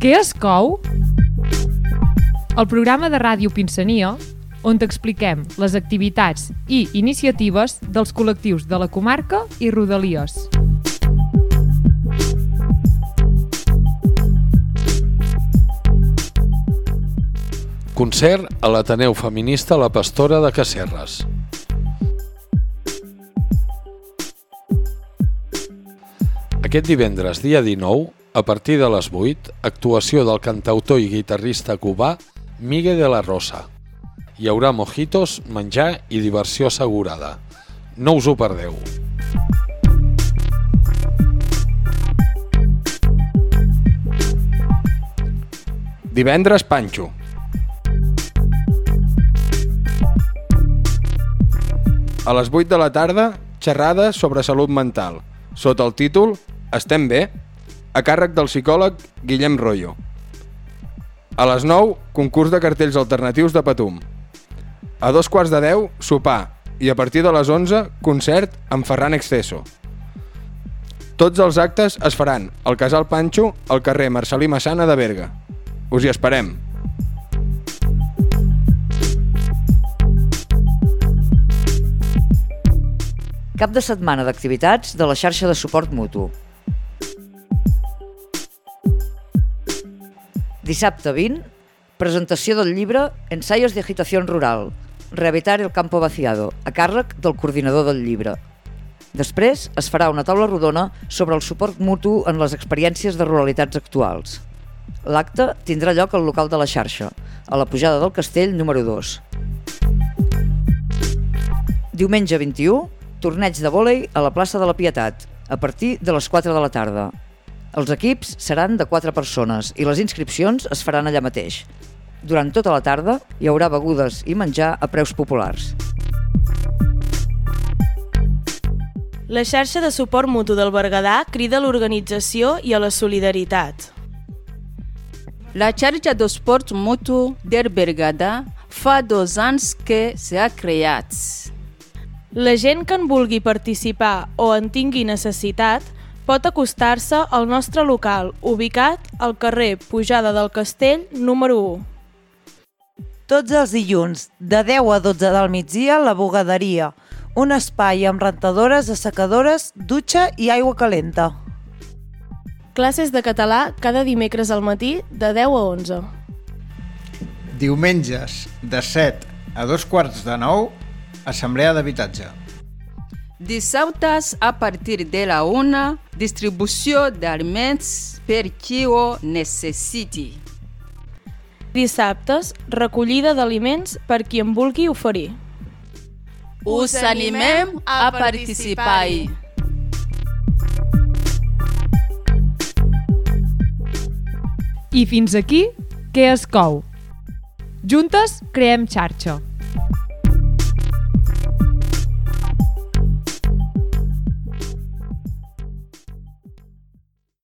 Què es cou? El programa de ràdio Pinsania, on t'expliquem les activitats i iniciatives dels col·lectius de la comarca i Rodalies. Concert a l'Ateneu Feminista La Pastora de Casserres. Aquest divendres, dia 19, a partir de les 8, actuació del cantautor i guitarrista cubà Migue de la Rosa. Hi haurà mojitos, menjar i diversió assegurada. No us ho perdeu. Divendres, Panxo. A les 8 de la tarda, xerrada sobre salut mental, sota el títol Estem bé? A càrrec del psicòleg Guillem Rollo. A les 9, concurs de cartells alternatius de Patum. A dos quarts de 10, sopar, i a partir de les 11, concert amb Ferran Exceso. Tots els actes es faran al Casal Panxo, al carrer Marcelí Massana de Berga. Us hi esperem! Cap de setmana d'activitats de la xarxa de suport mutu. Dissabte 20, presentació del llibre Ensayos de agitación rural, Rehabitar el campo vaciado, a càrrec del coordinador del llibre. Després es farà una taula rodona sobre el suport mutu en les experiències de ruralitats actuals. L'acte tindrà lloc al local de la xarxa, a la pujada del castell número 2. Diumenge 21, torneig de vòlei a la plaça de la Pietat, a partir de les 4 de la tarda. Els equips seran de 4 persones i les inscripcions es faran allà mateix. Durant tota la tarda hi haurà begudes i menjar a preus populars. La xarxa de suport mutu del Berguedà crida a l'organització i a la solidaritat. La xarxa de suport mutu del Berguedà fa dos anys que s'ha creat. La gent que en vulgui participar o en tingui necessitat pot acostar-se al nostre local, ubicat al carrer Pujada del Castell, número 1. Tots els dilluns, de 10 a 12 del migdia, la bugaderia. Un espai amb rentadores, assecadores, dutxa i aigua calenta. Classes de català cada dimecres al matí de 10 a 11. Diumenges, de 7 a dos quarts de 9, assemblea d'habitatge. Dissabtes, a partir de la una, distribució d'aliments per qui ho necessiti. Dissabtes, recollida d'aliments per qui en vulgui oferir. Us animem a participar-hi. I fins aquí, què es cou? Juntes creem xarxa.